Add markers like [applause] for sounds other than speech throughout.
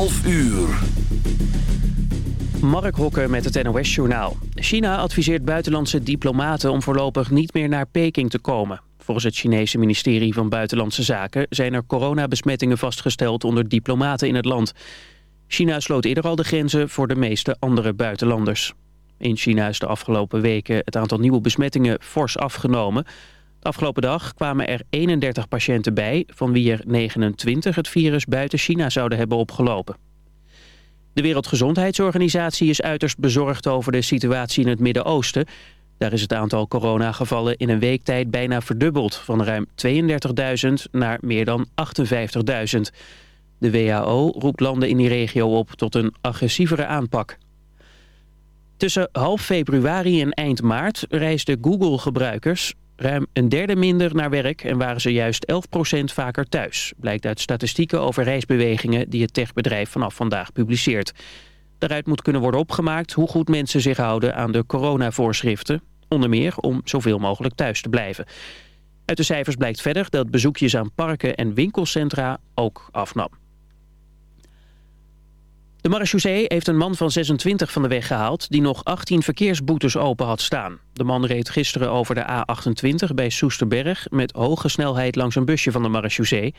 12 uur. Mark Hokker met het NOS-journaal. China adviseert buitenlandse diplomaten om voorlopig niet meer naar Peking te komen. Volgens het Chinese ministerie van Buitenlandse Zaken... zijn er coronabesmettingen vastgesteld onder diplomaten in het land. China sloot eerder al de grenzen voor de meeste andere buitenlanders. In China is de afgelopen weken het aantal nieuwe besmettingen fors afgenomen. Afgelopen dag kwamen er 31 patiënten bij... van wie er 29 het virus buiten China zouden hebben opgelopen. De Wereldgezondheidsorganisatie is uiterst bezorgd over de situatie in het Midden-Oosten. Daar is het aantal coronagevallen in een week tijd bijna verdubbeld... van ruim 32.000 naar meer dan 58.000. De WHO roept landen in die regio op tot een agressievere aanpak. Tussen half februari en eind maart reisden Google-gebruikers ruim een derde minder naar werk en waren ze juist 11% vaker thuis. Blijkt uit statistieken over reisbewegingen die het techbedrijf vanaf vandaag publiceert. Daaruit moet kunnen worden opgemaakt hoe goed mensen zich houden aan de coronavoorschriften. Onder meer om zoveel mogelijk thuis te blijven. Uit de cijfers blijkt verder dat bezoekjes aan parken en winkelcentra ook afnam. De marechaussee heeft een man van 26 van de weg gehaald... die nog 18 verkeersboetes open had staan. De man reed gisteren over de A28 bij Soesterberg... met hoge snelheid langs een busje van de marechaussee.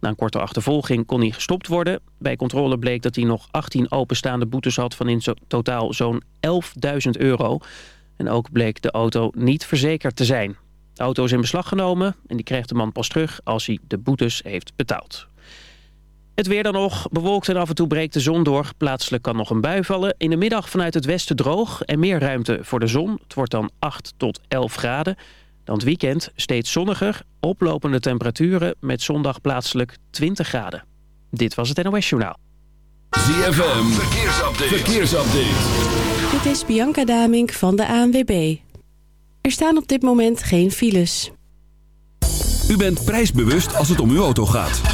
Na een korte achtervolging kon hij gestopt worden. Bij controle bleek dat hij nog 18 openstaande boetes had... van in totaal zo'n 11.000 euro. En ook bleek de auto niet verzekerd te zijn. De auto is in beslag genomen en die krijgt de man pas terug... als hij de boetes heeft betaald. Het weer dan nog. Bewolkt en af en toe breekt de zon door. Plaatselijk kan nog een bui vallen. In de middag vanuit het westen droog en meer ruimte voor de zon. Het wordt dan 8 tot 11 graden. Dan het weekend steeds zonniger. Oplopende temperaturen met zondag plaatselijk 20 graden. Dit was het NOS Journaal. ZFM. Verkeersupdate. Verkeersupdate. Dit is Bianca Damink van de ANWB. Er staan op dit moment geen files. U bent prijsbewust als het om uw auto gaat.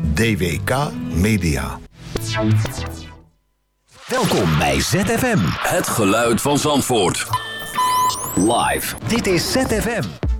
DWK Media. Welkom bij ZFM. Het geluid van Zandvoort. Live. Dit is ZFM.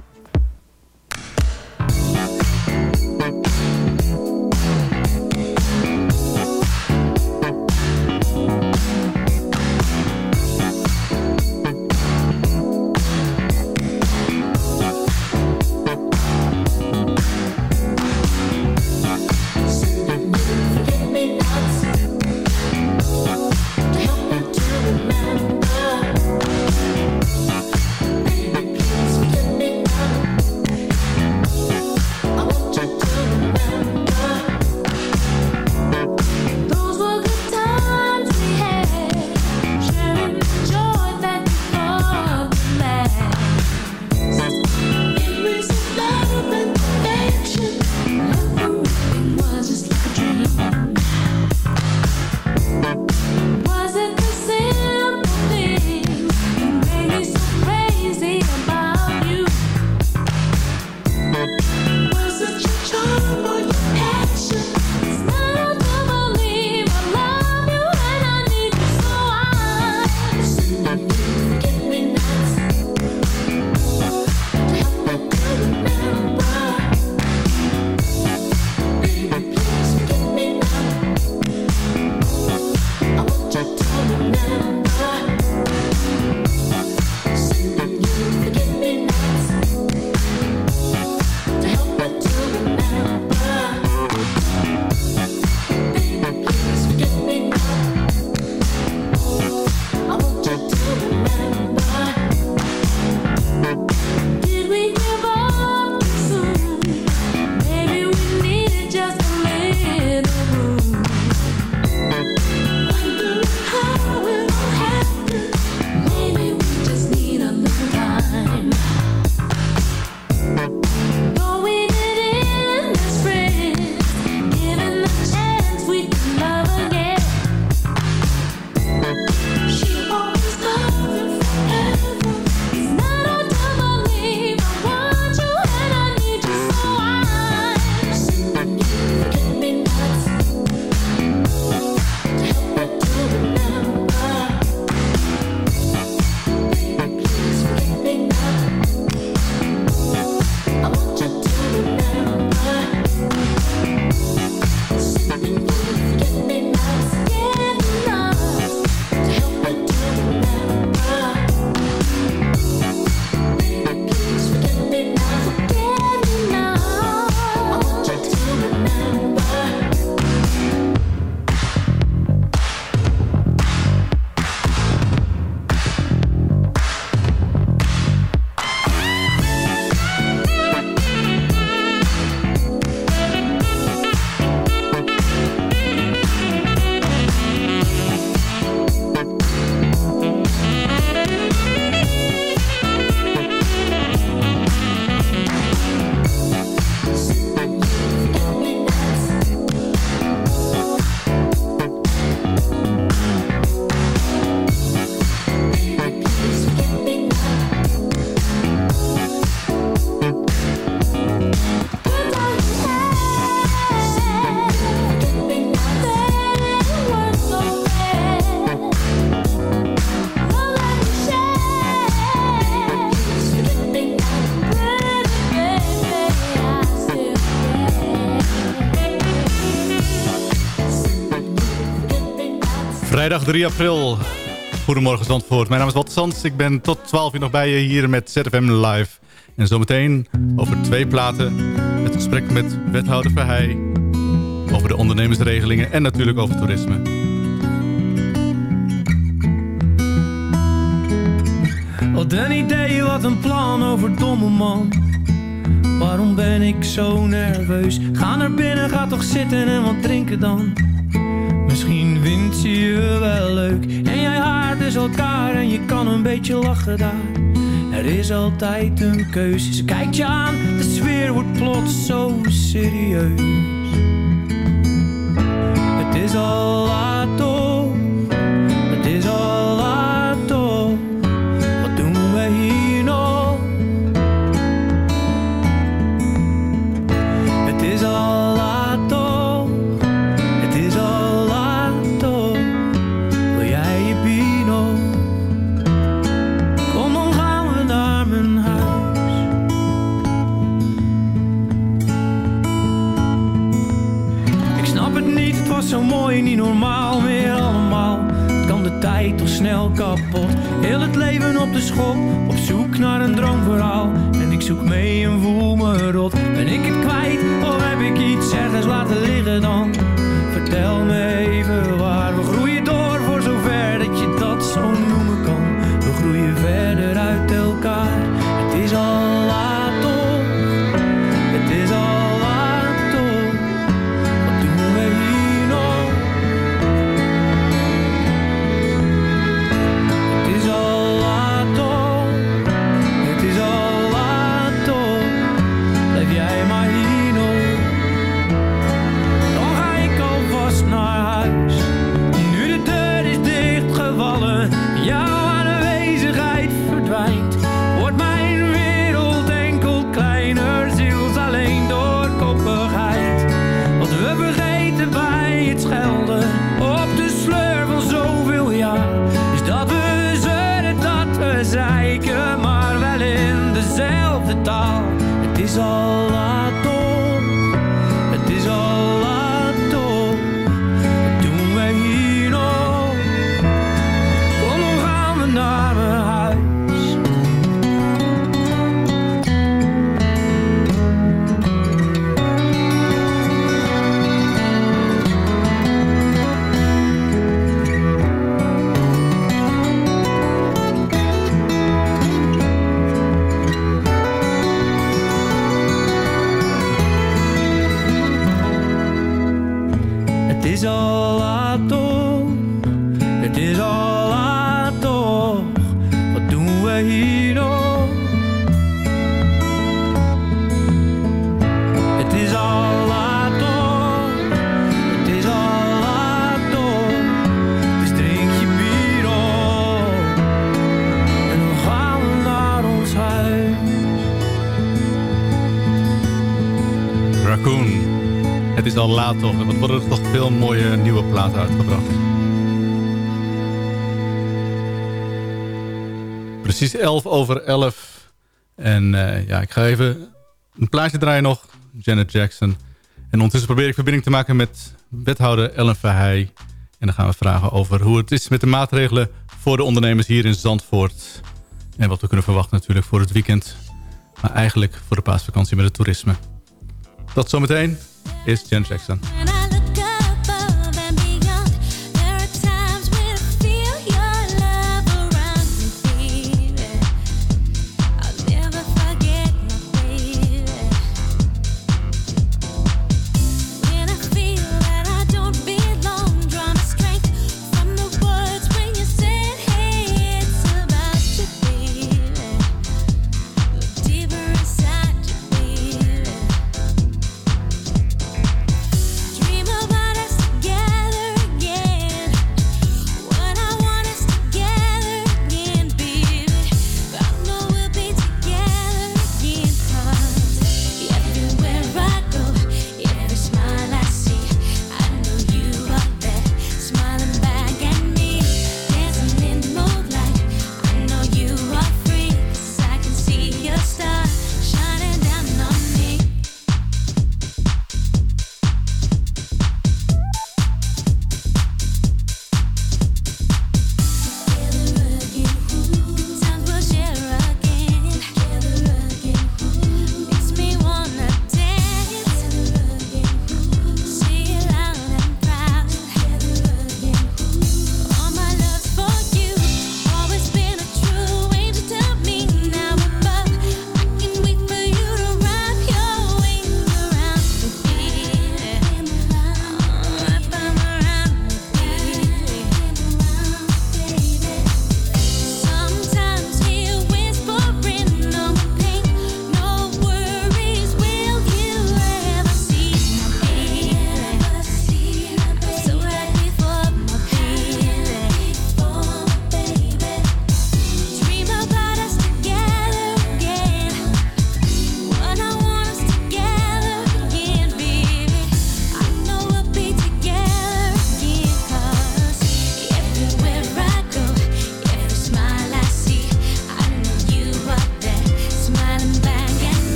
Vrijdag 3 april. Goedemorgen Zandvoort. Mijn naam is Walter Sands. Ik ben tot 12 uur nog bij je hier met ZFM Live. En zometeen over twee platen. Het gesprek met wethouder Verheij. Over de ondernemersregelingen en natuurlijk over toerisme. Wat een idee, wat een plan over domme man. Waarom ben ik zo nerveus? Ga naar binnen, ga toch zitten en wat drinken dan. Ze je wel leuk. En jij haart dus elkaar en je kan een beetje lachen daar. Er is altijd een keuze. Ze kijkt je aan, de sfeer wordt plots zo serieus. Het is al laat het leven op de schop, op zoek naar een droomverhaal. En ik zoek mee en voel me rot. Ben ik het kwijt of heb ik iets ergens laten liggen dan? Laat toch. Wat worden er toch veel mooie nieuwe platen uitgebracht. Precies 11 over 11. En eh, ja, ik ga even een plaatje draaien nog. Janet Jackson. En ondertussen probeer ik verbinding te maken met wethouder Ellen Verheij. En dan gaan we vragen over hoe het is met de maatregelen voor de ondernemers hier in Zandvoort. En wat we kunnen verwachten natuurlijk voor het weekend. Maar eigenlijk voor de paasvakantie met het toerisme. Dat zometeen is Janet Jackson.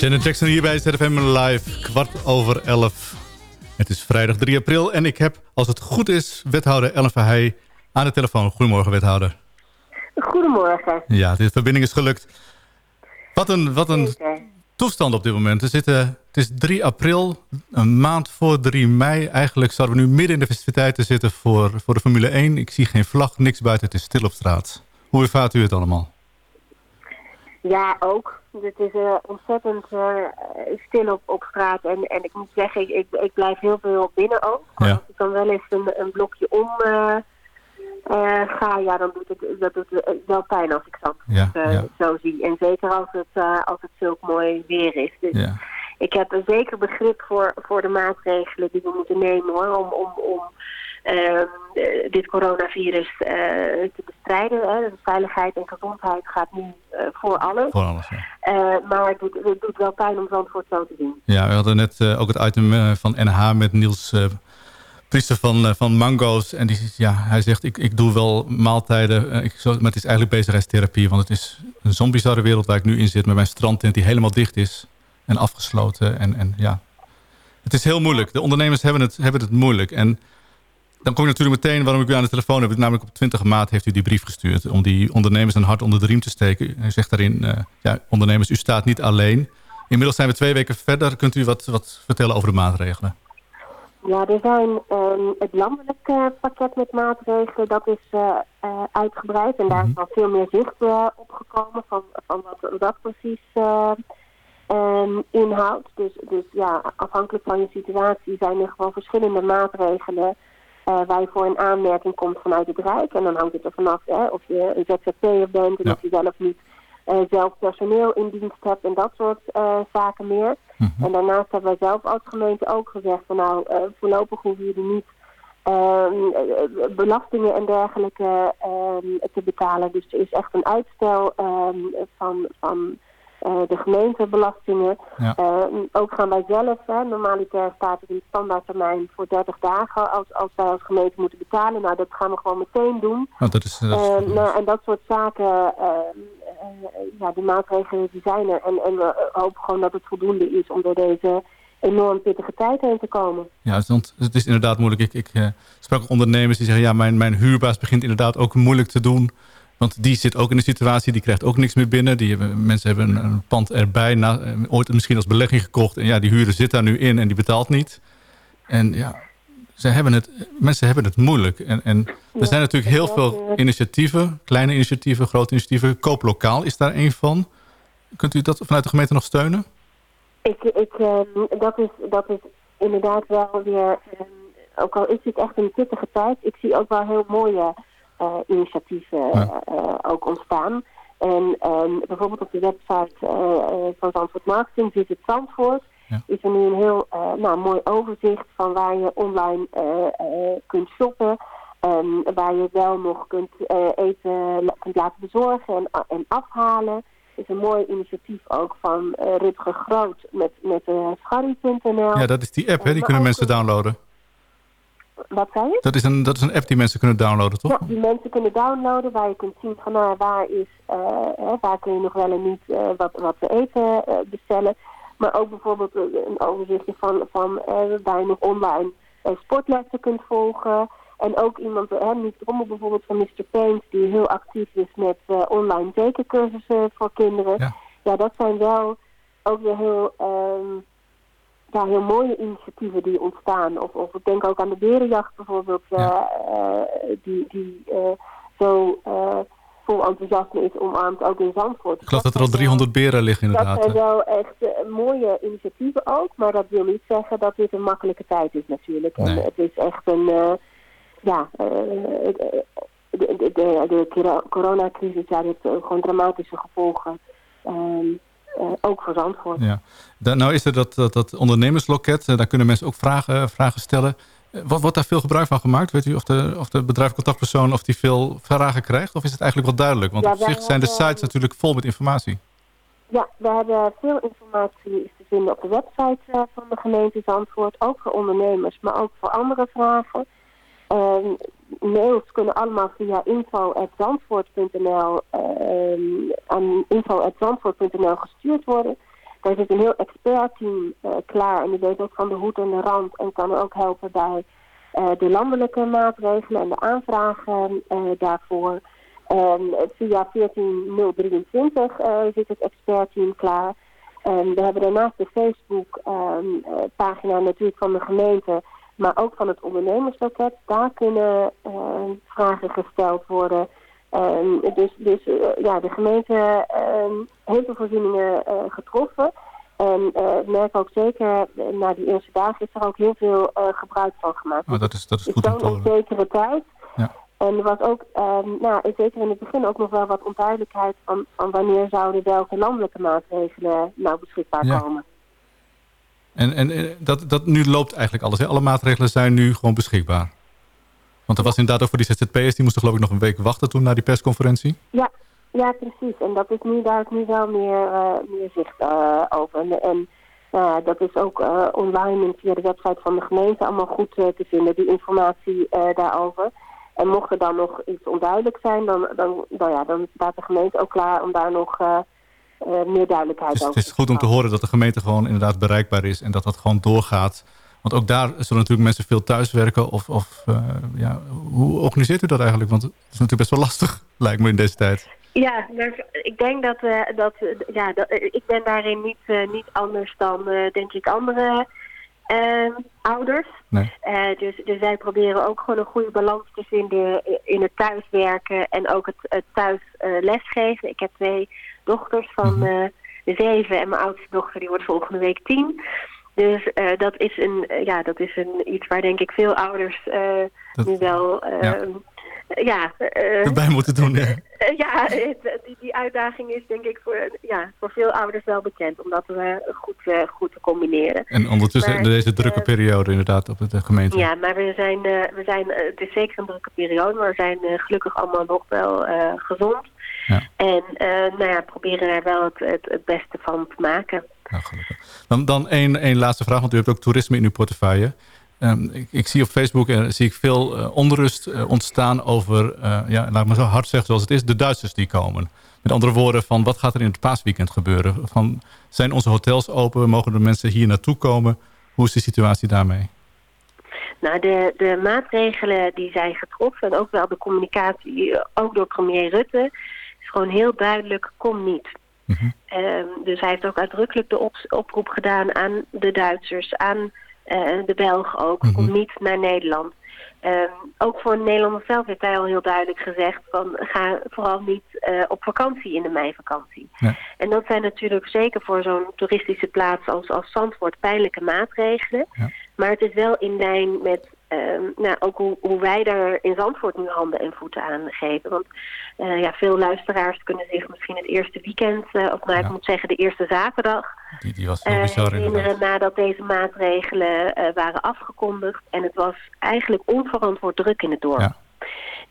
Janet Jackson hier bij ZFM Live, kwart over elf. Het is vrijdag 3 april en ik heb, als het goed is, wethouder Ellen Verheij aan de telefoon. Goedemorgen, wethouder. Goedemorgen. Ja, de verbinding is gelukt. Wat een, wat een toestand op dit moment. We zitten, het is 3 april, een maand voor 3 mei. Eigenlijk zouden we nu midden in de festiviteiten zitten voor, voor de Formule 1. Ik zie geen vlag, niks buiten, het is stil op straat. Hoe ervaart u het allemaal? Ja, ook. Het is eh, ontzettend eh, stil op, op straat. En, en ik moet zeggen, ik, ik, ik blijf heel veel binnen ook. Ja. Als ik dan wel eens een, een blokje om eh, ga, ja, dan doet het, dat doet wel pijn als ik dat Ja, ja. zo zie. En zeker als het, als het zulk mooi weer is. Dus ik heb een zeker begrip voor, voor de maatregelen die we moeten nemen hoor, om, om, om dit coronavirus eh, te bestrijden. Hè. Veiligheid en gezondheid gaat nu eh, voor alles. Voor alles, ja. Eh, maar het doet, het doet wel pijn om Zandvoort zo te zien. Ja, we hadden net eh, ook het item eh, van NH met Niels eh, Priester van, eh, van Mango's. En die, ja, hij zegt, ik, ik doe wel maaltijden, eh, ik, zo, maar het is eigenlijk bezigheidstherapie. Want het is een zo'n bizarre wereld waar ik nu in zit met mijn strandtent die helemaal dicht is en afgesloten. En, en ja, het is heel moeilijk. De ondernemers hebben het, hebben het moeilijk. En dan kom je natuurlijk meteen waarom ik u aan de telefoon heb. Namelijk op 20 maart heeft u die brief gestuurd om die ondernemers een hart onder de riem te steken. U zegt daarin, eh, ja, ondernemers, u staat niet alleen. Inmiddels zijn we twee weken verder. Kunt u wat, wat vertellen over de maatregelen? Ja, er zijn ehm, het landelijk eh, pakket met maatregelen, dat is eh, eh, uitgebreid. En daar is al veel meer zicht eh, op gekomen van, van wat dat precies eh, ehm, inhoudt. Dus, dus ja, afhankelijk van je situatie zijn er gewoon verschillende maatregelen eh, waar je voor een aanmerking komt vanuit het Rijk. En dan hangt het er vanaf hè, of je een ZZP'er bent en Ja. of je zelf niet eh, zelf personeel in dienst hebt en dat soort eh, zaken meer. En daarnaast hebben wij zelf als gemeente ook gezegd van nou, voorlopig hoeven jullie niet ehm, eh, belastingen en dergelijke ehm, te betalen. Dus er is echt een uitstel ehm, van, van de gemeentebelastingen. Ja. Ehm, ook gaan wij zelf, hè, normaliter staat het in standaardtermijn voor 30 dagen als, als wij als gemeente moeten betalen. Nou, dat gaan we gewoon meteen doen. Dat is, dat is- Eh, nou, en dat soort zaken, eh, eh, ja, die maatregelen die zijn er. En, en we hopen gewoon dat het voldoende is om door deze enorm pittige tijd heen te komen. Ja, want het is inderdaad moeilijk. Ik, ik eh, sprak ondernemers die zeggen... ja, mijn, mijn huurbaas begint inderdaad ook moeilijk te doen. Want die zit ook in een situatie, die krijgt ook niks meer binnen. Die hebben, mensen hebben een, een pand erbij, na, eh, ooit misschien als belegging gekocht. En ja, die huurder zit daar nu in en die betaalt niet. En ja, ze hebben het, mensen hebben het moeilijk. En, en er zijn natuurlijk heel veel initiatieven. Kleine initiatieven, grote initiatieven. Kooplokaal is daar één van. Kunt u dat vanuit de gemeente nog steunen? Ik, ik, ehm, dat, is, dat is inderdaad wel weer, ehm, ook al is het echt een pittige tijd, ik zie ook wel heel mooie initiatieven eh, ook ontstaan. En ehm, bijvoorbeeld op de website eh, eh, van Zandvoort Marketing, Visit Zandvoort, is er nu een heel eh, nou, mooi overzicht van waar je online eh, eh, kunt shoppen. En waar je wel nog kunt eh, eten kunt laten bezorgen en, en afhalen is een mooi initiatief ook van eh Rutger Groot met, met uh, Scharry.nl. Ja, dat is die app, hè? die kunnen mensen downloaden. Wat zei je? Dat is, een, dat is een app die mensen kunnen downloaden, toch? Ja, die mensen kunnen downloaden waar je kunt zien van nou, waar, is, eh, hè, waar kun je nog wel en niet eh, wat, wat te eten eh, bestellen. Maar ook bijvoorbeeld een overzichtje van, van waar je nog online sportlessen kunt volgen. En ook iemand, hè, Drommel bijvoorbeeld van Mr. Paint, die heel actief is met online tekencursussen voor kinderen. Ja. ja, dat zijn wel ook weer heel, ehm, ja, heel mooie initiatieven die ontstaan. Of, of ik denk ook aan de berenjacht bijvoorbeeld, eh, die, die eh, zo eh, vol enthousiasme is omarmd, ook in Zandvoort. Ik geloof dat er al 300 beren liggen Dat inderdaad. zijn hè. wel echt mooie initiatieven ook, maar dat wil niet zeggen dat dit een makkelijke tijd is natuurlijk. En het is echt een, ja, de, de, de, de coro- coronacrisis, ja, heeft gewoon dramatische gevolgen. Ehm, eh, ook voor Zandvoort. Ja. Da- nou is er dat, dat, dat ondernemersloket, eh, daar kunnen mensen ook vragen, vragen stellen. Eh, Wat wordt daar veel gebruik van gemaakt? Weet u of de, of de bedrijfscontactpersoon of die veel vragen krijgt? Of is het eigenlijk wel duidelijk? Want Ja, op zich zijn de sites natuurlijk vol met informatie. Ja, we hebben veel informatie is te vinden op de website eh, van de gemeente Zandvoort. Ook voor ondernemers, maar ook voor andere vragen. Mails kunnen allemaal via info.zandvoort.nl ehm aan gestuurd worden. daar zit een heel expertteam uh, klaar en die weet ook van de hoed en de rand en kan ook helpen bij uh, de landelijke maatregelen en de aanvragen uh, daarvoor. En via 14023 zit het expertteam klaar. En we hebben daarnaast de Facebook-pagina natuurlijk van de gemeente, maar ook van het ondernemersloket. Daar kunnen vragen gesteld worden. Um, dus dus uh, ja, de gemeente um, heeft de voorzieningen uh, getroffen. En ik merk ook zeker, na die eerste dagen is er ook heel veel gebruik van gemaakt. Oh, dat is, dat is goed om te horen. zekere tijd. Ja. En er was ook, um, nou, zeker in het begin ook nog wel wat onduidelijkheid van, van wanneer zouden welke landelijke maatregelen nou beschikbaar ja. komen. En, en dat, dat nu loopt eigenlijk alles. Hè? Alle maatregelen zijn nu gewoon beschikbaar. Want er was inderdaad ook voor die ZZP'ers, die moesten geloof ik nog een week wachten toen naar die persconferentie. Ja, ja precies. En dat is nu, daar is nu wel meer, uh, meer zicht uh, over. En, en uh, dat is ook online en via de website van de gemeente allemaal goed te vinden, die informatie daarover. En mocht er dan nog iets onduidelijk zijn, dan, dan, dan, ja, dan staat de gemeente ook klaar om daar nog meer duidelijkheid dus over Het is goed om te horen dat de gemeente gewoon inderdaad bereikbaar is en dat dat gewoon doorgaat. Want ook daar zullen natuurlijk mensen veel thuiswerken. Of, of uh, ja, hoe organiseert u dat eigenlijk? Want het is natuurlijk best wel lastig, [laughs] lijkt me in deze tijd. Ja, maar ik denk dat, uh, dat, ja, dat, ik ben daarin niet, niet anders dan, denk ik, andere ouders. Nee. dus, dus wij proberen ook gewoon een goede balans te vinden in het thuiswerken en ook het, het thuis lesgeven. Ik heb twee dochters van mm -hmm. zeven en mijn oudste dochter die wordt volgende week tien. Dus uh, dat is een, uh, ja, dat is een iets waar denk ik veel ouders uh, dat, nu wel, ja, ja erbij moeten doen. [laughs] Ja, ja die, die uitdaging is denk ik voor, ja, voor veel ouders wel bekend, om dat goed, goed te combineren. En ondertussen maar, deze drukke periode inderdaad op de gemeente. Ja, maar we zijn, we zijn, het is zeker een drukke periode, maar we zijn gelukkig allemaal nog wel gezond. Ja. En nou ja, proberen daar wel het, het, het beste van te maken. Nou. Dan, dan één, één laatste vraag, want u hebt ook toerisme in uw portefeuille. Um, ik, ik, zie op Facebook uh, zie ik veel uh, onrust uh, ontstaan over, ja, laat ik maar zo hard zeggen zoals het is, de Duitsers die komen. Met andere woorden, van wat gaat er in het paasweekend gebeuren? Van, zijn onze hotels open? Mogen de mensen hier naartoe komen? Hoe is de situatie daarmee? Nou, de, de maatregelen die zijn getroffen en ook wel de communicatie, ook door premier Rutte, gewoon heel duidelijk, kom niet. Mm -hmm. Um, dus hij heeft ook uitdrukkelijk de op oproep gedaan aan de Duitsers, aan uh, de Belgen ook, Mhm. mm -hmm. kom niet naar Nederland. Um, ook voor Nederlanders zelf heeft hij al heel duidelijk gezegd van ga vooral niet uh, op vakantie in de meivakantie. Ja. En dat zijn natuurlijk zeker voor zo'n toeristische plaats als, als Zandvoort pijnlijke maatregelen. Ja. Maar het is wel in lijn met um, nou, ook hoe, hoe wij daar in Zandvoort nu handen en voeten aan geven. Want uh, ja, veel luisteraars kunnen zich misschien het eerste weekend, uh, of nou, ik moet zeggen de eerste zaterdag, Die, die was eh, herinneren nadat deze maatregelen eh, waren afgekondigd. En het was eigenlijk onverantwoord druk in het dorp. Ja.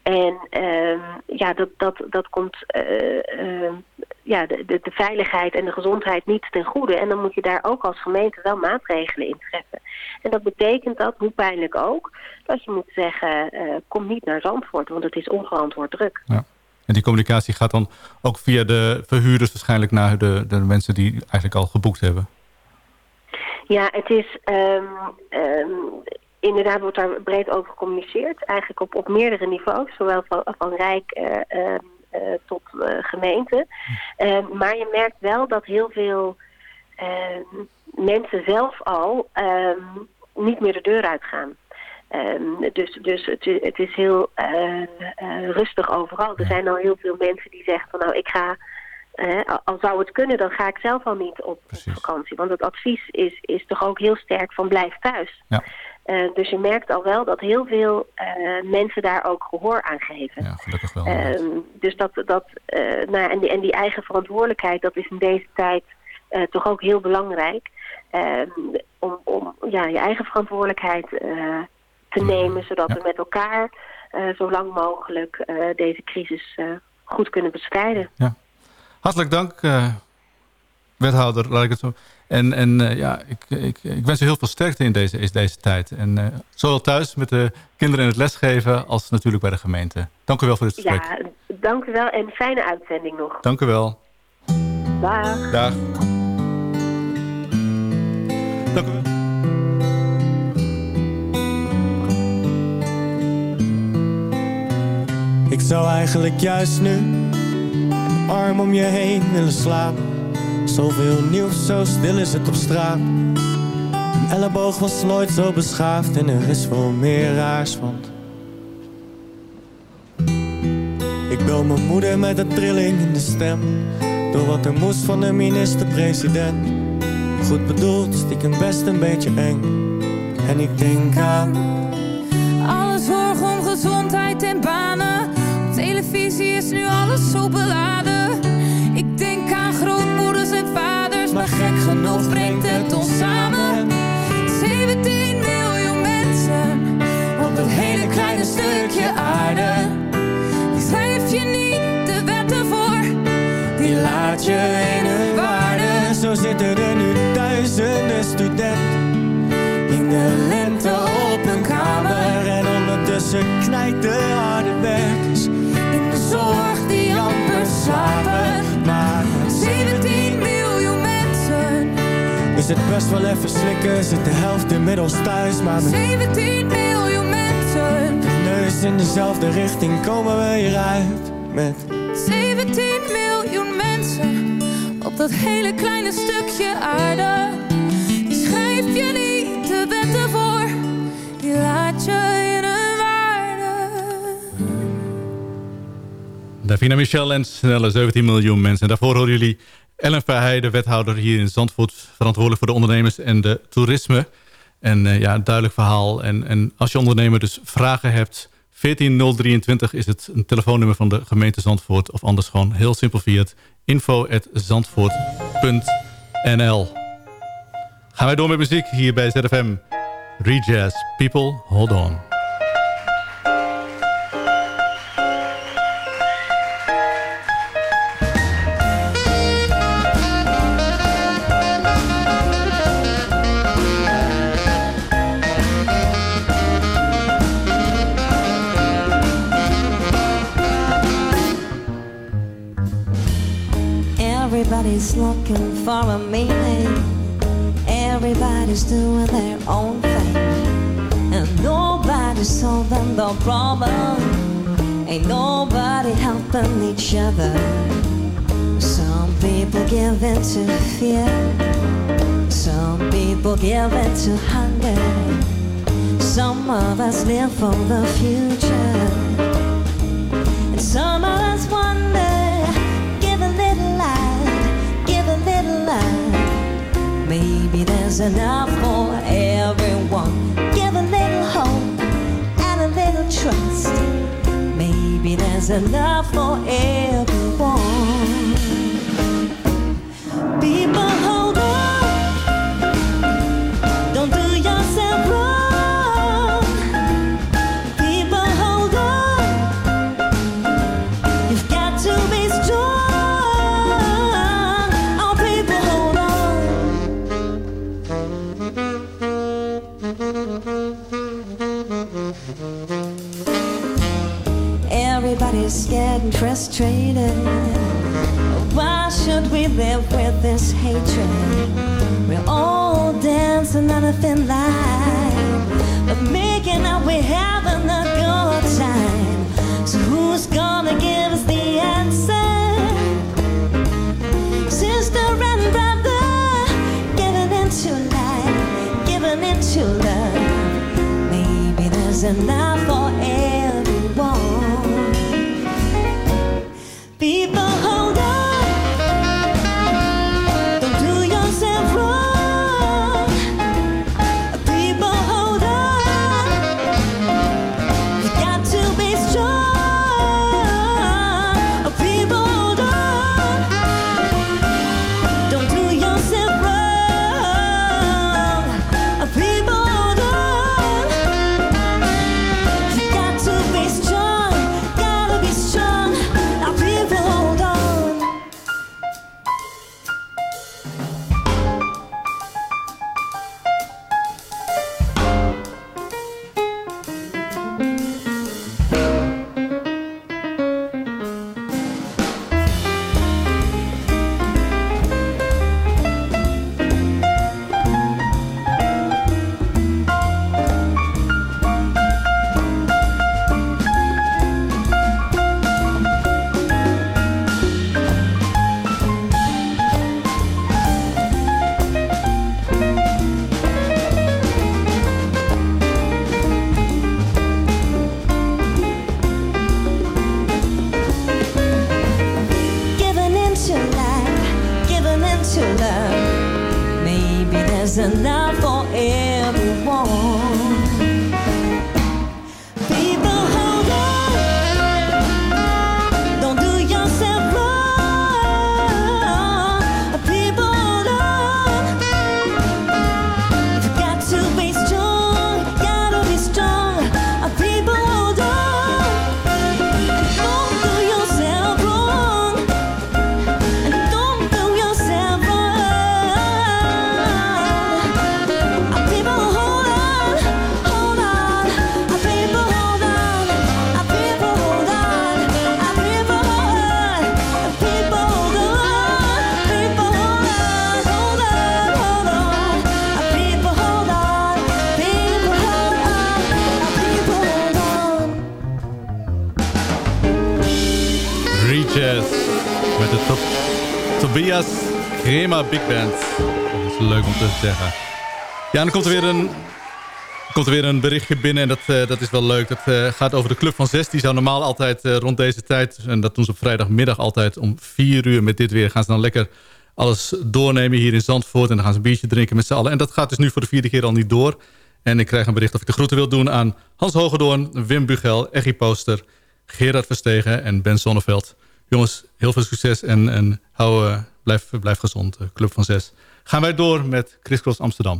En ehm, ja, dat, dat, dat komt eh, ehm, ja, de, de, de veiligheid en de gezondheid niet ten goede. En dan moet je daar ook als gemeente wel maatregelen in treffen. En dat betekent dat, hoe pijnlijk ook, dat je moet zeggen, eh, kom niet naar Zandvoort, want het is onverantwoord druk. En die communicatie gaat dan ook via de verhuurders waarschijnlijk naar de, de mensen die eigenlijk al geboekt hebben. Ja, het is ehm, inderdaad wordt daar breed over gecommuniceerd. Eigenlijk op, op meerdere niveaus, zowel van, van Rijk eh, ehm, eh, tot eh, gemeente. Ehm, maar je merkt wel dat heel veel ehm, mensen zelf al niet meer de deur uitgaan. Dus dus het, het is heel rustig overal. Er zijn al heel veel mensen die zeggen van nou ik ga, al- al zou het kunnen dan ga ik zelf al niet op, op vakantie. Want het advies is, is toch ook heel sterk van blijf thuis. Ja. Eh, dus je merkt al wel dat heel veel eh, mensen daar ook gehoor aan geven. Ja, gelukkig wel. Ehm, dus dat, dat eh, nou, en, die, en die eigen verantwoordelijkheid, dat is in deze tijd toch ook heel belangrijk. Ehm, om om ja, je eigen verantwoordelijkheid te nemen, zodat we met elkaar zo lang mogelijk deze crisis goed kunnen bestrijden. Hartelijk dank, wethouder, laat ik het zo. En, en eh, ja, ik, ik, ik wens u heel veel sterkte in deze, in deze tijd. En eh, zowel thuis met de kinderen in het lesgeven als natuurlijk bij de gemeente. Dank u wel voor dit gesprek. Ja, dank u wel en fijne uitzending nog. Dank u wel. Dag. Dag. Dank u wel. Ik zou eigenlijk juist nu een arm om je heen willen slapen. Zoveel nieuws, zo stil is het op straat. Een elleboog was nooit zo beschaafd en er is wel meer raars, want... Ik bel mijn moeder met een trilling in de stem. Door wat er moest van de minister-president. Goed bedoeld, stiekem best een beetje eng. En ik denk aan... Alle zorg om gezondheid en banen. Op televisie is nu alles zo beladen. Ik denk aan gek genoeg brengt het ons samen. 17 miljoen mensen op dat hele kleine stukje aarde. Die schrijf je niet de wetten voor. Die laat je in hun waarde. Zo zitten er nu duizenden studenten in de lente op hun kamer. En ondertussen knijpt de harde werkers in de zorg die amper slapen. Het best wel even slikken, zit de helft inmiddels thuis. Maar met 17 miljoen mensen. de neus in dezelfde richting komen we hieruit. Met 17 miljoen mensen op dat hele kleine stukje aarde. Die schrijf je niet de wetten voor, die laat je in hun waarde. Davina Michel en snelle 17 miljoen mensen. En daarvoor horen jullie Ellen Verheij, de wethouder hier in Zandvoort... verantwoordelijk voor de ondernemers en de toerisme. En eh, ja, duidelijk verhaal. En, en als je ondernemer dus vragen hebt... 14023 is het een telefoonnummer van de gemeente Zandvoort... of anders gewoon heel simpel via het info.zandvoort.nl Gaan wij door met muziek hier bij ZFM. Rejazz, People, Hold On. Everybody's looking for a meaning. Everybody's doing their own thing. And nobody's solving the problem. Ain't nobody helping each other. Some people give in to fear. Some people give in to hunger. Some of us live for the future. Enough for everyone. Should we live with this hatred? We're all dancing on a thin line, but making up we're having a good time. So who's gonna give us the answer? Sister and brother, giving into life, giving into love. Maybe there's enough Big Band. Dat is leuk om te zeggen. Ja, dan komt er weer een, komt er weer een berichtje binnen. En dat, eh, dat is wel leuk. Dat eh, gaat over de Club van Zes. Die zou normaal altijd eh, rond deze tijd... en dat doen ze op vrijdagmiddag altijd om vier uur met dit weer... gaan ze dan lekker alles doornemen hier in Zandvoort. En dan gaan ze een biertje drinken met z'n allen. En dat gaat dus nu voor de vierde keer al niet door. En ik krijg een bericht of ik de groeten wil doen aan Hans Hogedoorn... Wim Bugel, Eggy Poster, Gerard Verstegen en Ben Zonneveld. Jongens, heel veel succes en, en hou, blijf, blijf gezond, eh, Club van Zes. Gaan wij door met Chris Cross Amsterdam.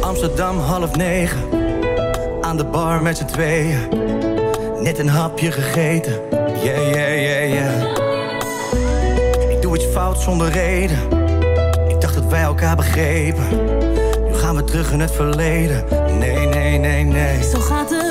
Amsterdam half negen, aan de bar met z'n tweeën. Net een hapje gegeten, yeah, yeah, yeah, yeah. Ik doe iets fout zonder reden, ik dacht dat wij elkaar begrepen. We terug in het verleden, nee, nee, nee, nee. Zo gaat het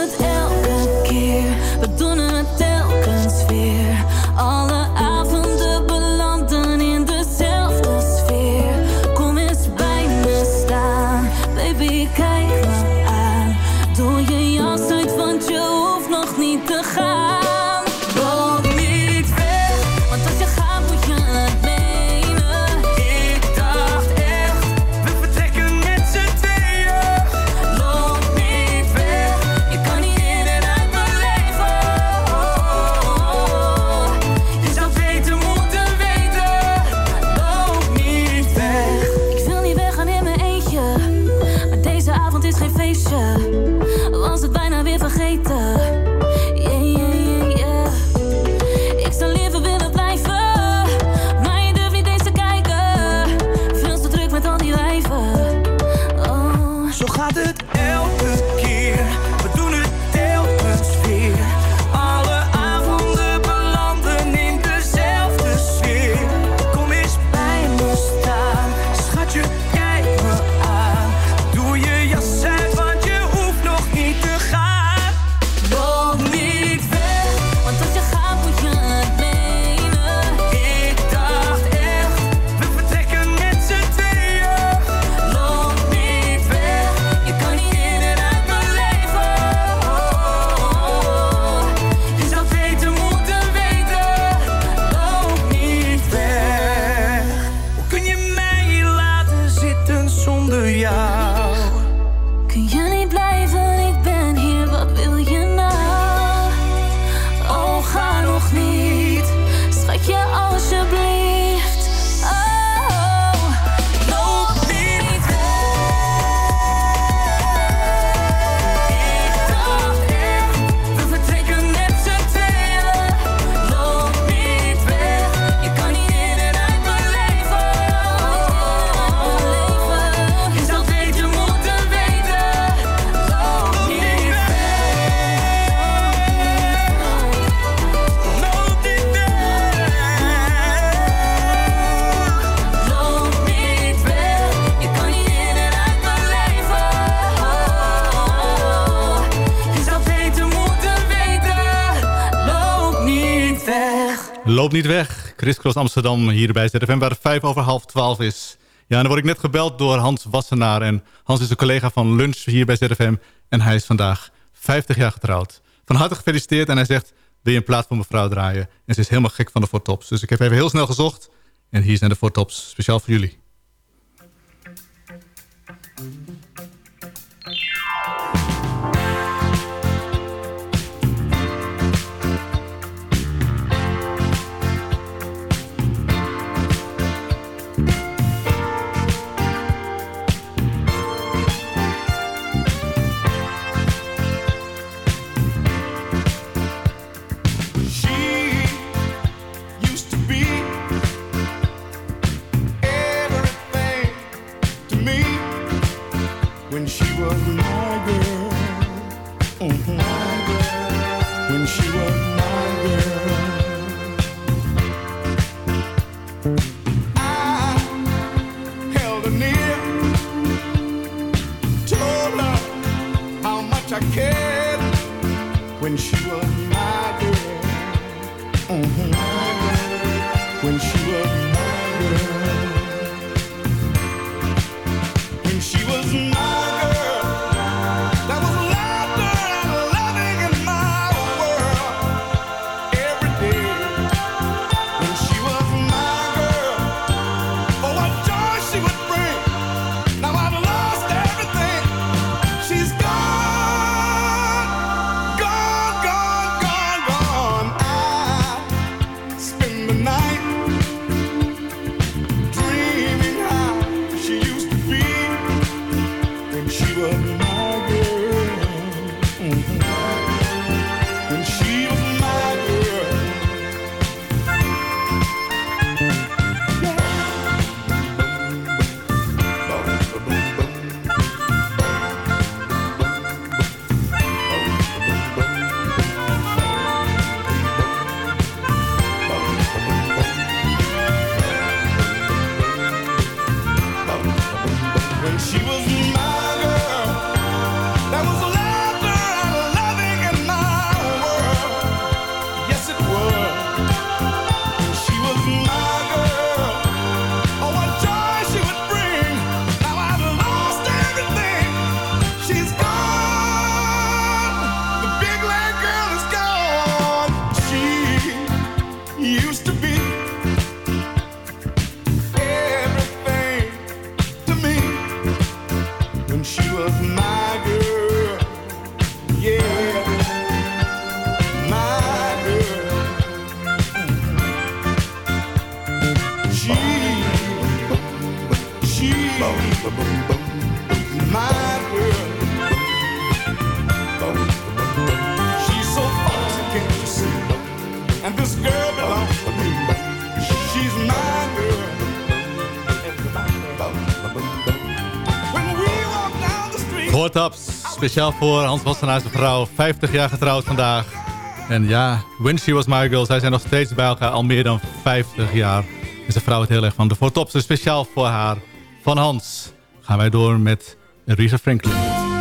Cross Amsterdam hier bij ZFM waar het vijf over half twaalf is. Ja, en dan word ik net gebeld door Hans Wassenaar. En Hans is een collega van Lunch hier bij ZFM. En hij is vandaag 50 jaar getrouwd. Van harte gefeliciteerd. En hij zegt, wil je een plaat voor mevrouw draaien? En ze is helemaal gek van de Four Tops. Dus ik heb even heel snel gezocht. En hier zijn de Four Tops, speciaal voor jullie. speciaal voor Hans Wassenaar, zijn vrouw. 50 jaar getrouwd vandaag. En ja, When Was Michael. Zij zijn nog steeds bij elkaar al meer dan 50 jaar. En zijn vrouw het heel erg van de voortopste. Speciaal voor haar. Van Hans gaan wij door met Risa Franklin.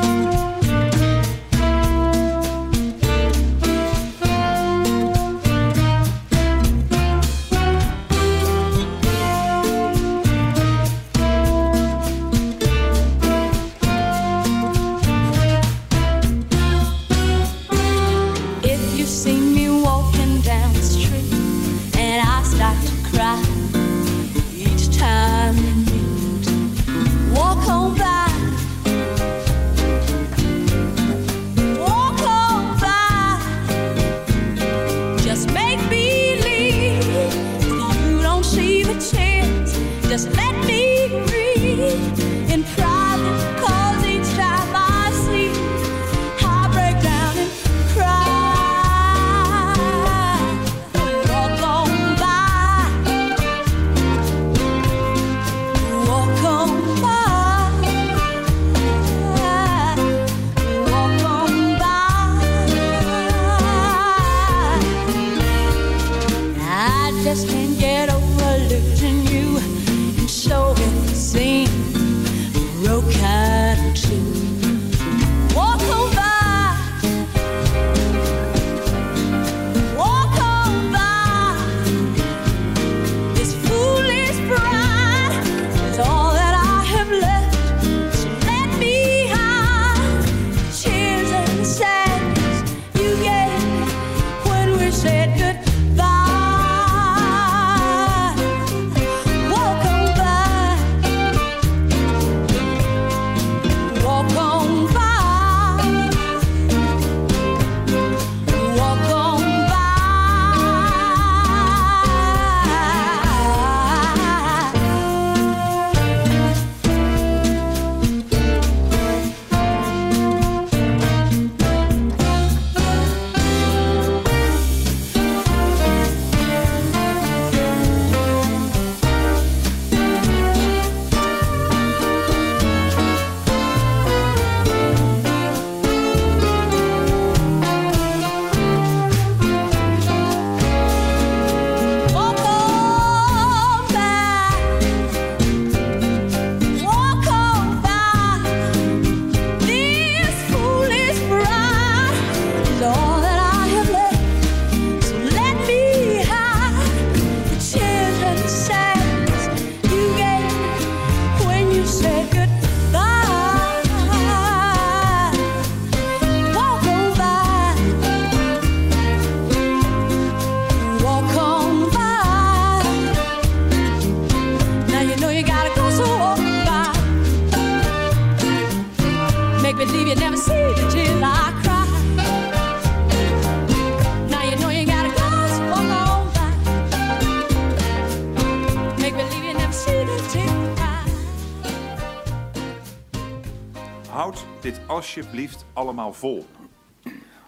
Vol.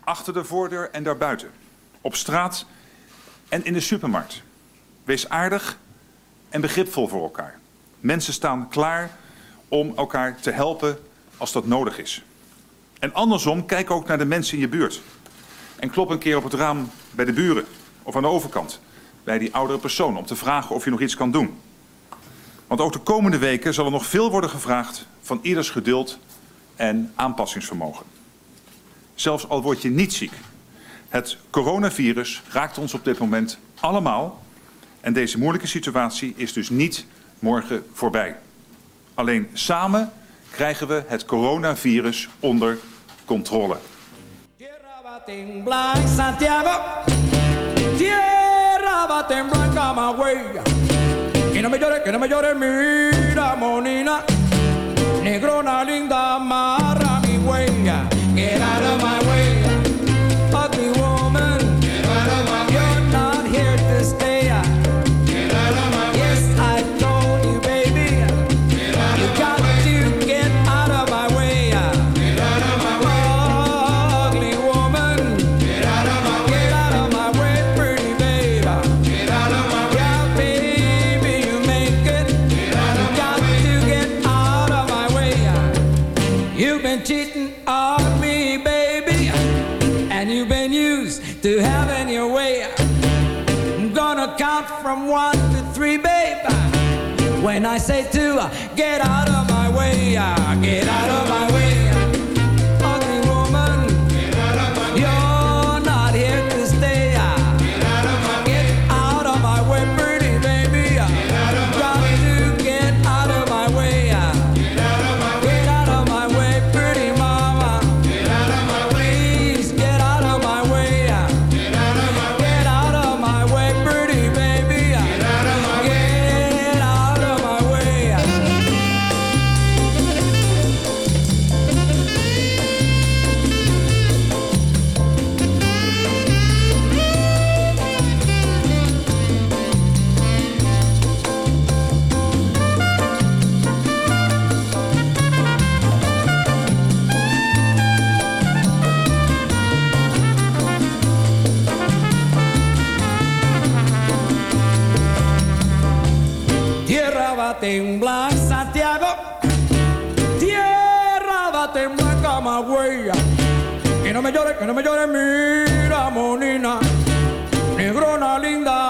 Achter de voordeur en daarbuiten. Op straat en in de supermarkt. Wees aardig en begripvol voor elkaar. Mensen staan klaar om elkaar te helpen als dat nodig is. En andersom, kijk ook naar de mensen in je buurt. En klop een keer op het raam bij de buren of aan de overkant bij die oudere persoon om te vragen of je nog iets kan doen. Want ook de komende weken zal er nog veel worden gevraagd van ieders geduld en aanpassingsvermogen. Zelfs al word je niet ziek. Het coronavirus raakt ons op dit moment allemaal. En deze moeilijke situatie is dus niet morgen voorbij. Alleen samen krijgen we het coronavirus onder controle. Que me linda, When I say to get out of my way, uh, get out of my way. No me llore, que no me llore, mira, monina. Negrona linda,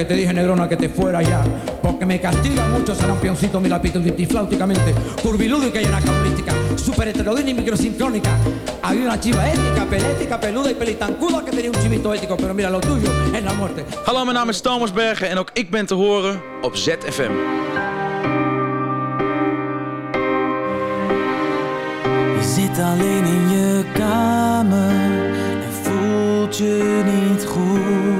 que te dije, negrona, que te fuera ya. Porque me castiga mucho ese lampioncito, mi lapito flauticamente. Curvilúdica y anacrolística. Super heterodina y microsincrónica. Había una chiva ética, pelética, peluda y pelitancuda que tenía un chivito ético. Pero mira, lo tuyo es la muerte. Hallo, mijn naam is Thomas Bergen en ook ik ben te horen op ZFM. Je zit alleen in je kamer en voelt je niet goed.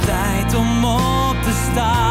Tijd om op te staan.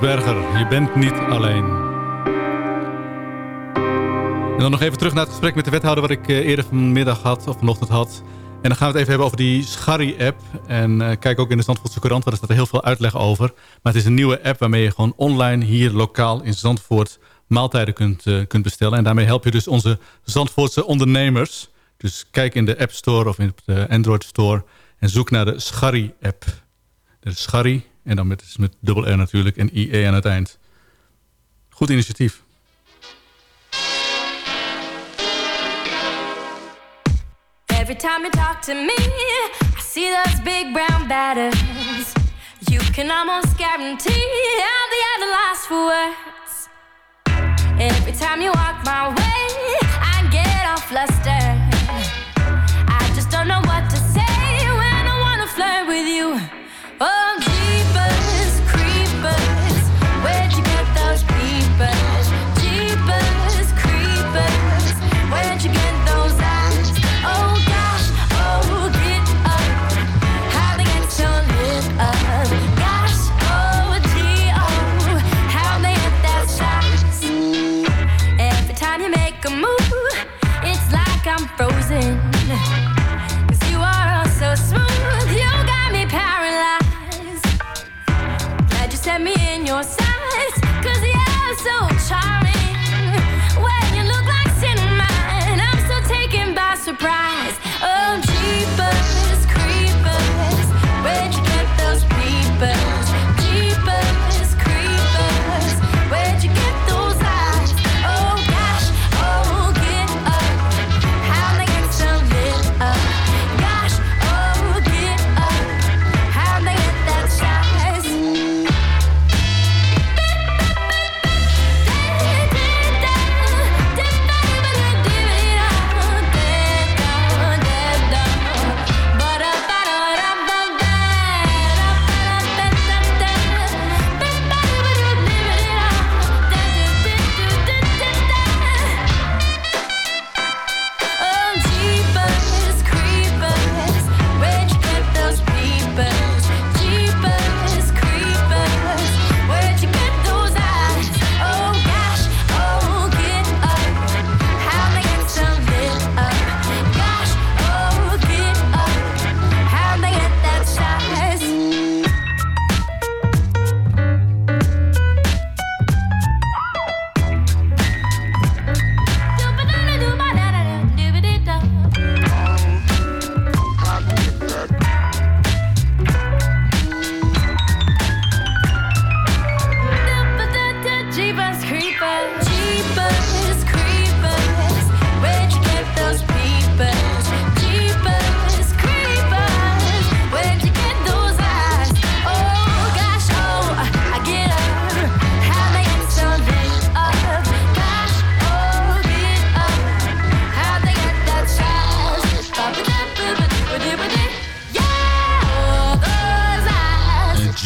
Berger, je bent niet alleen. En dan nog even terug naar het gesprek met de wethouder... wat ik eh, eerder vanmiddag had, of vanochtend had. En dan gaan we het even hebben over die Scharry-app. En eh, kijk ook in de Zandvoortse Courant, want er staat er heel veel uitleg over. Maar het is een nieuwe app waarmee je gewoon online hier lokaal in Zandvoort... maaltijden kunt, eh, kunt bestellen. En daarmee help je dus onze Zandvoortse ondernemers. Dus kijk in de App Store of in de Android Store... en zoek naar de Scharry-app. De Scharry, en dan met, met dubbel R natuurlijk, en IE aan het eind. Goed initiatief. Every time you talk to me, I see those big brown batters. You can almost guarantee be at a loss for words. Every time you walk my way, I get all flustered. I just don't know what to say when I wanna flirt with you.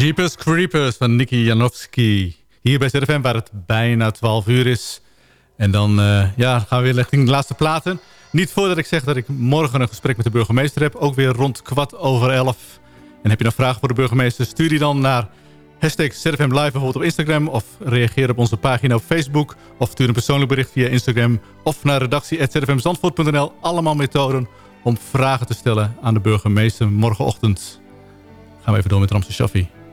Jeepers Creepers van Nicky Janowski. Hier bij ZFM waar het bijna 12 uur is. En dan eh, ja, gaan we weer richting de laatste platen. Niet voordat ik zeg dat ik morgen een gesprek met de burgemeester heb. Ook weer rond kwart over elf. En heb je nog vragen voor de burgemeester? Stuur die dan naar hashtag ZFM Live bijvoorbeeld op Instagram. Of reageer op onze pagina op Facebook. Of stuur een persoonlijk bericht via Instagram. Of naar redactie.zfmzandvoort.nl. Allemaal methoden om vragen te stellen aan de burgemeester morgenochtend. Gaan we even door met Ramse Shaffi.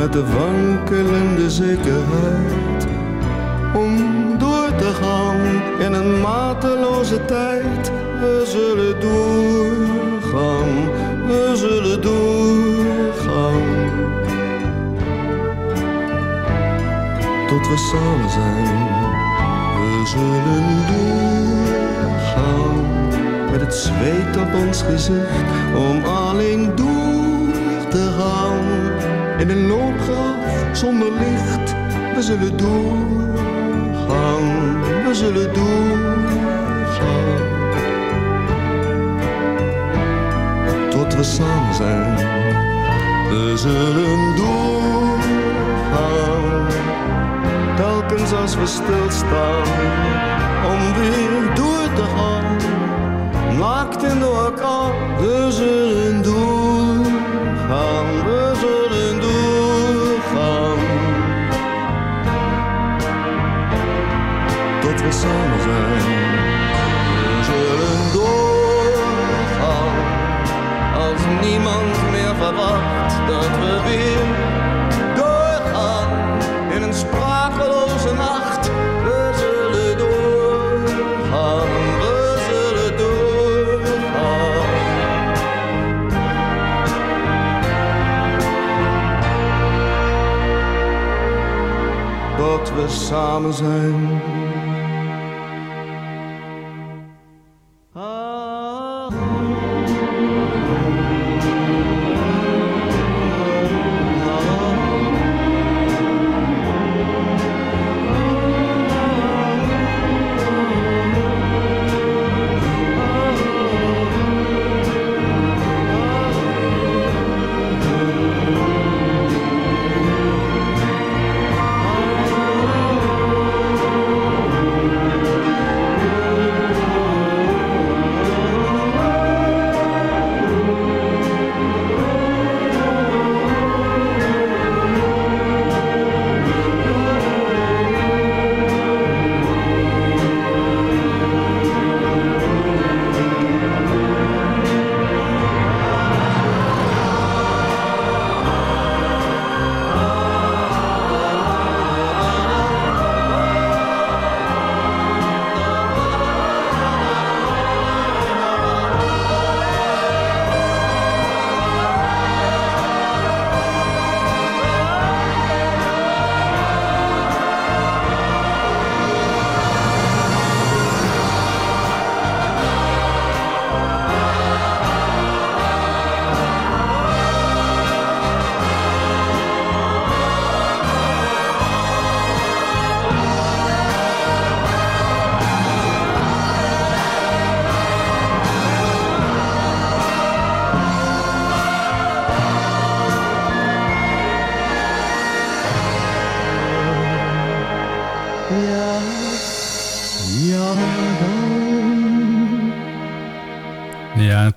met de wankelende zekerheid om door te gaan in een mateloze tijd. We zullen doorgaan, we zullen doorgaan. Tot we samen zijn, we zullen doorgaan. Met het zweet op ons gezicht, om alleen door te gaan. In een loopgraaf zonder licht, we zullen doorgaan, we zullen doorgaan. Tot we samen zijn, we zullen doorgaan. Telkens als we stilstaan, om weer door te gaan. Naakt in de orkaan, we zullen doorgaan, Tot we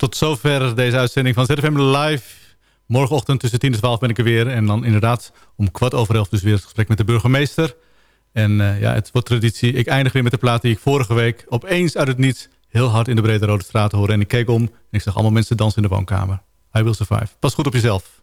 tot zover deze uitzending van ZFM Live. Morgenochtend tussen 10 en 12 ben ik er weer. En dan inderdaad om kwart over elf dus weer het gesprek met de burgemeester. En eh, ja, het wordt traditie. Ik eindig weer met de plaat die ik vorige week opeens uit het niets... heel hard in de Brede Rode Straat hoorde. En ik keek om en ik zag allemaal mensen dansen in de woonkamer. I will survive. Pas goed op jezelf.